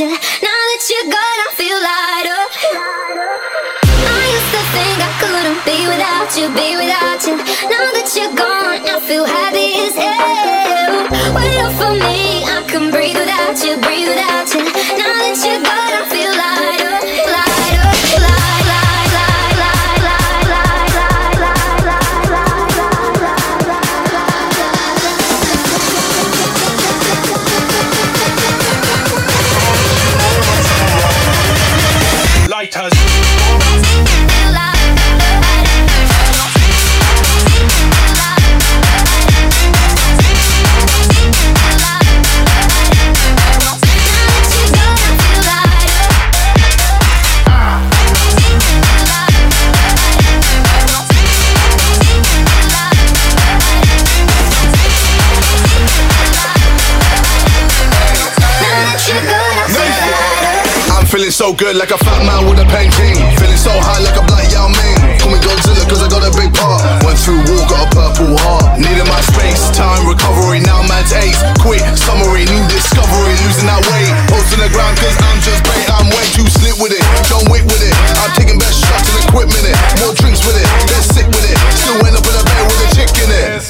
Now that you're gone, I feel lighter. I used to think I couldn't be without you, be without you. Now that you're gone, I feel happy so good like a fat man with a painting. Feeling so high like a black Yao Ming. Call me Godzilla cause I got a big part. Went through war, got a purple heart. Needed my space, time, recovery, now man's ace. Quit, summary, new discovery, losing that weight. Posting the ground cause I'm just bait. I'm way too slick with it. John Wick with it. I'm taking best shots and equipment it. More drinks with it, get sick with it. Still end up in a bed with a chick in it.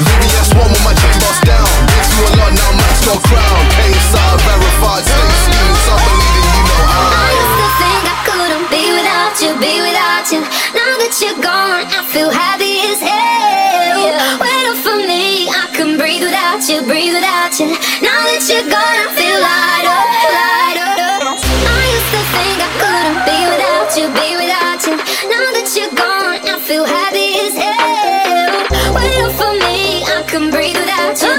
VVS one with my chain boss down. Been through a lot now, man's got crown. Came side verified, stay believing, I I. be without you. Now that you're gone, I feel happy as hell. Wait up for me, I can breathe without you, breathe without you. Now that you're gone, I feel lighter, lighter. I used to think I couldn't be without you, be without you. Now that you're gone, I feel happy as hell. Wait up for me, I can breathe without you,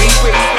free.